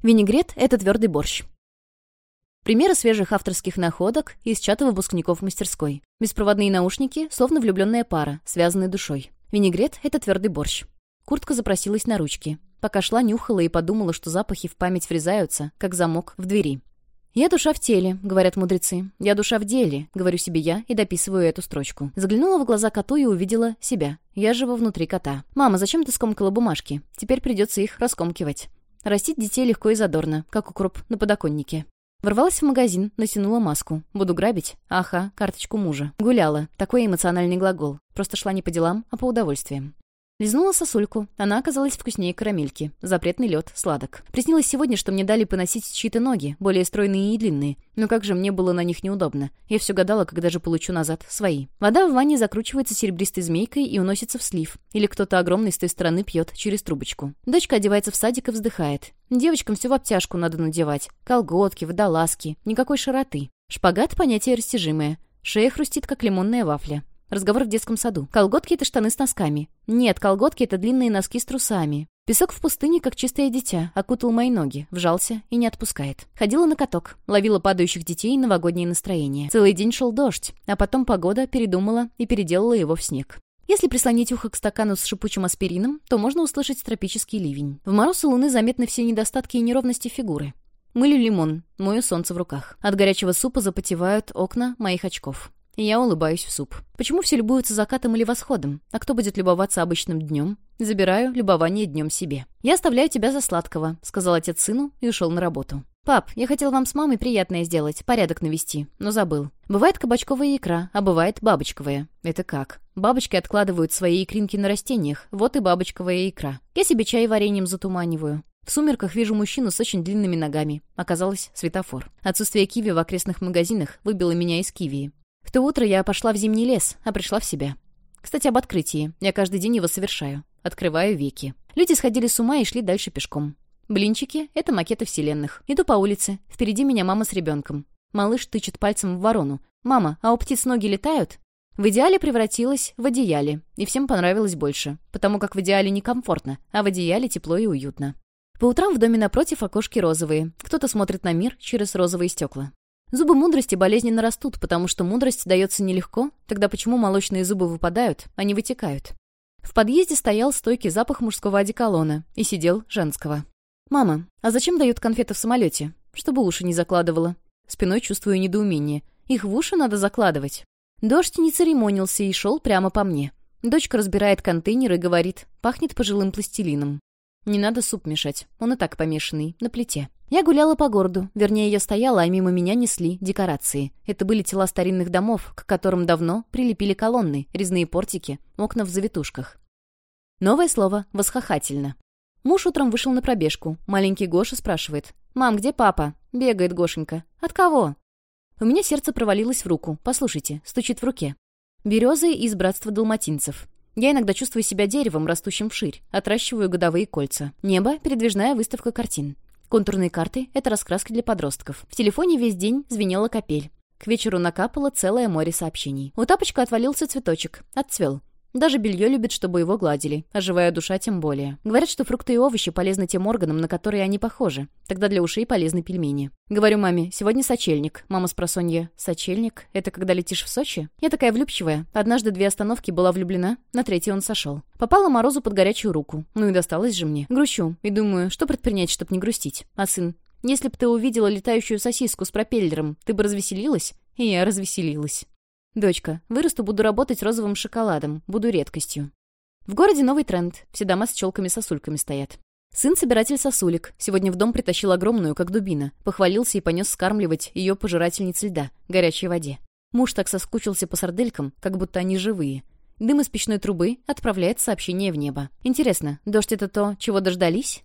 Винегрет — это твердый борщ. Примеры свежих авторских находок из чата выпускников мастерской. Беспроводные наушники, словно влюбленная пара, связанные душой. Винегрет — это твердый борщ. Куртка запросилась на ручки. Пока шла, нюхала и подумала, что запахи в память врезаются, как замок в двери. «Я душа в теле», — говорят мудрецы. «Я душа в деле», — говорю себе я и дописываю эту строчку. Заглянула в глаза коту и увидела себя. Я живу внутри кота. «Мама, зачем ты скомкала бумажки? Теперь придется их раскомкивать». Растить детей легко и задорно, как укроп на подоконнике. Ворвалась в магазин, натянула маску. Буду грабить? Аха, карточку мужа. Гуляла. Такой эмоциональный глагол. Просто шла не по делам, а по удовольствиям. Лизнула сосульку. Она оказалась вкуснее карамельки. Запретный лед, сладок. Приснилось сегодня, что мне дали поносить чьи-то ноги, более стройные и длинные. Но как же мне было на них неудобно. Я все гадала, когда же получу назад свои. Вода в ванне закручивается серебристой змейкой и уносится в слив. Или кто-то огромный с той стороны пьет через трубочку. Дочка одевается в садик и вздыхает. Девочкам все в обтяжку надо надевать. Колготки, водолазки. Никакой широты. Шпагат — понятие растяжимое. Шея хрустит, как лимонная вафля. Разговор в детском саду. Колготки — это штаны с носками. Нет, колготки — это длинные носки с трусами. Песок в пустыне, как чистое дитя, окутал мои ноги, вжался и не отпускает. Ходила на каток, ловила падающих детей и новогоднее настроение. Целый день шел дождь, а потом погода передумала и переделала его в снег. Если прислонить ухо к стакану с шипучим аспирином, то можно услышать тропический ливень. В мороз у луны заметны все недостатки и неровности фигуры. Мылю лимон, мою солнце в руках. От горячего супа запотевают окна моих очков и я улыбаюсь в суп. Почему все любуются закатом или восходом? А кто будет любоваться обычным днем? Забираю любование днем себе. «Я оставляю тебя за сладкого», — сказал отец сыну и ушел на работу. «Пап, я хотел вам с мамой приятное сделать, порядок навести, но забыл. Бывает кабачковая икра, а бывает бабочковая. Это как? Бабочки откладывают свои икринки на растениях, вот и бабочковая икра. Я себе чай вареньем затуманиваю. В сумерках вижу мужчину с очень длинными ногами. Оказалось, светофор. Отсутствие киви в окрестных магазинах выбило меня из кивии. В то утро я пошла в зимний лес, а пришла в себя. Кстати, об открытии. Я каждый день его совершаю. Открываю веки. Люди сходили с ума и шли дальше пешком. Блинчики — это макеты вселенных. Иду по улице. Впереди меня мама с ребенком. Малыш тычет пальцем в ворону. «Мама, а у птиц ноги летают?» В идеале превратилась в одеяле, и всем понравилось больше, потому как в идеале некомфортно, а в одеяле тепло и уютно. По утрам в доме напротив окошки розовые. Кто-то смотрит на мир через розовые стекла. Зубы мудрости болезненно растут, потому что мудрость дается нелегко, тогда почему молочные зубы выпадают, а не вытекают? В подъезде стоял стойкий запах мужского одеколона и сидел женского. «Мама, а зачем дают конфеты в самолете? Чтобы уши не закладывала». Спиной чувствую недоумение. Их в уши надо закладывать. Дождь не церемонился и шел прямо по мне. Дочка разбирает контейнер и говорит, пахнет пожилым пластилином. Не надо суп мешать, он и так помешанный, на плите. Я гуляла по городу, вернее, я стояла, а мимо меня несли декорации. Это были тела старинных домов, к которым давно прилепили колонны, резные портики, окна в завитушках. Новое слово «восхохательно». Муж утром вышел на пробежку. Маленький Гоша спрашивает. «Мам, где папа?» Бегает Гошенька. «От кого?» У меня сердце провалилось в руку. Послушайте, стучит в руке. Березы из братства далматинцев. Я иногда чувствую себя деревом, растущим вширь. Отращиваю годовые кольца. Небо — передвижная выставка картин. Контурные карты — это раскраски для подростков. В телефоне весь день звенела капель. К вечеру накапало целое море сообщений. У тапочка отвалился цветочек. Отцвел. Даже белье любит, чтобы его гладили, а живая душа тем более. Говорят, что фрукты и овощи полезны тем органам, на которые они похожи. Тогда для ушей полезны пельмени. Говорю маме, сегодня сочельник. Мама с просонья, сочельник? Это когда летишь в Сочи? Я такая влюбчивая. Однажды две остановки была влюблена, на третьей он сошел. Попала Морозу под горячую руку. Ну и досталось же мне. Грущу. И думаю, что предпринять, чтобы не грустить? А сын? Если бы ты увидела летающую сосиску с пропеллером, ты бы развеселилась? И я развеселилась. «Дочка, вырасту, буду работать розовым шоколадом, буду редкостью». В городе новый тренд. Все дома с челками-сосульками стоят. Сын собиратель сосулек. Сегодня в дом притащил огромную, как дубина. Похвалился и понес скармливать ее пожирательнице льда, горячей воде. Муж так соскучился по сарделькам, как будто они живые. Дым из печной трубы отправляет сообщение в небо. Интересно, дождь это то, чего дождались?